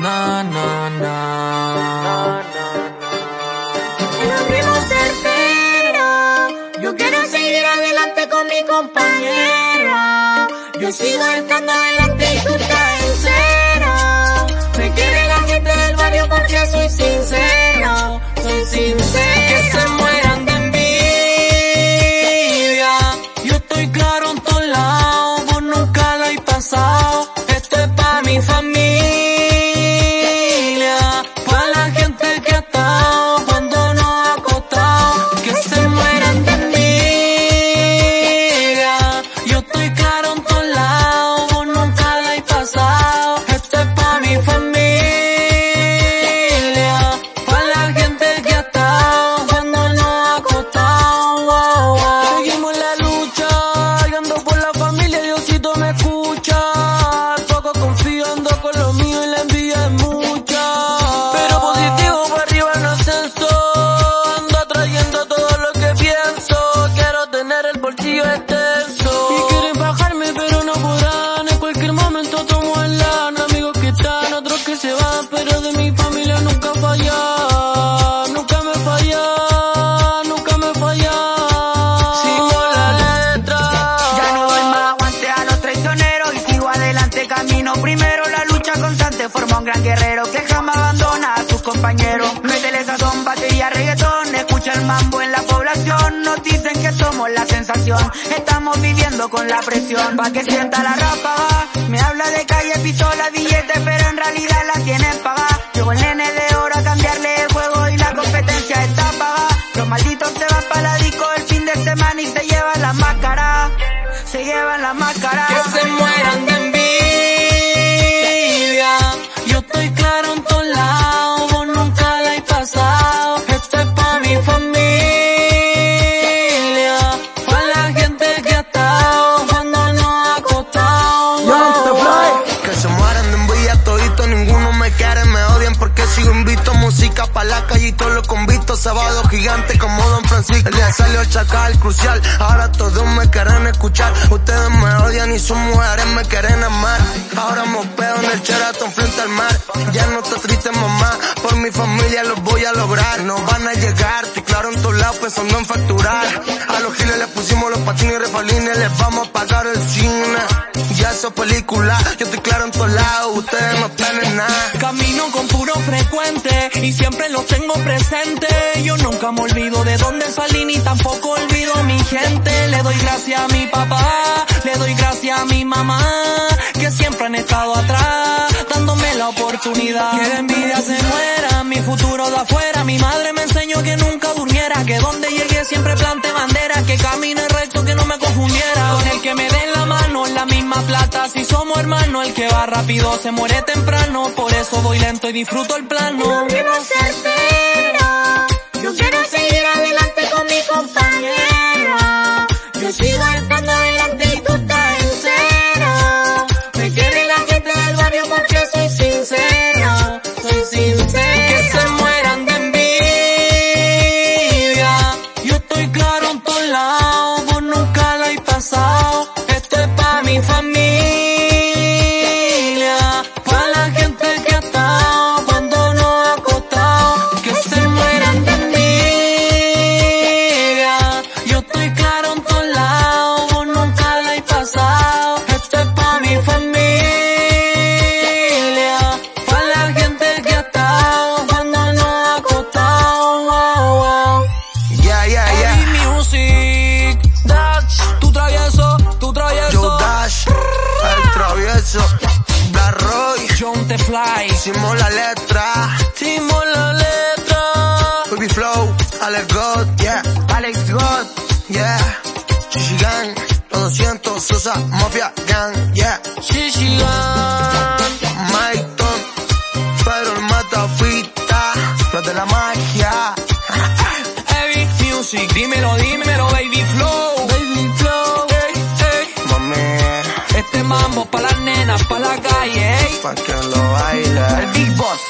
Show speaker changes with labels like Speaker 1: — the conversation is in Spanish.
Speaker 1: Na, na, na.
Speaker 2: Lo certero. Yo quiero seguir adelante con mi compañera. Yo sigo estando adelante y tú estás en cero. Me quiere la gente del barrio porque soy sincero. Soy sincero.
Speaker 3: Mambo en la población. Nos dicen que somos la sensación, estamos viviendo con la presión. Pa' que sienta la ráfaga, me habla de calle, pistola, billete, pero en realidad la tienen pagada. Llegó el nene de oro a cambiarle el juego y la competencia está pagada. Los malditos se van para la disco el fin de semana y se llevan la máscara. Se llevan la máscara.
Speaker 4: Me quiere, me odian porque sigo invito música pa' la calle y todos los convitos, sábado gigante como Don Francisco. El día salió el chacal crucial, ahora todos me quieren escuchar. Ustedes me odian y sus mujeres me quieren amar. Ahora mopeo en el Sheraton frente al mar. Ya no está triste mamá, por mi familia los voy a lograr. No van a llegar, estoy claro en todos lados pensando en facturar. A los giles les pusimos los patines y refalines, les vamos a pagar el cine. Película, yo estoy claro en todos lados, ustedes no tienen nada.
Speaker 1: Camino con puro frecuente y siempre lo tengo presente. Yo nunca me olvido de dónde salí ni tampoco olvido a mi gente. Le doy gracias a mi papá, le doy gracias a mi mamá, que siempre han estado atrás, dándome la oportunidad. Que la envidia se muera, mi futuro de afuera. Mi madre me enseñó que nunca durmiera, que donde llegué siempre plante bandera, que camine recto, que no me confundiera. Con el que me den la la misma plata, si somos hermanos, el que va rápido se muere temprano, por eso voy lento y disfruto el plano.
Speaker 2: Certero. Yo
Speaker 1: Fly,
Speaker 4: hicimos la letra,
Speaker 1: Timo la letra.
Speaker 4: Baby Flow, Alex God, yeah,
Speaker 3: Alex God.
Speaker 4: yeah, Shishi Gang, los 200, Sosa, Mafia Gang, yeah,
Speaker 1: Shishigan.
Speaker 4: Mike Ton, Pedro el Matafita, los de la magia,
Speaker 1: Heavy music, dímelo, dímelo, nenas pa' la calle, ey.
Speaker 4: Pa' que lo baile. El Big Boss.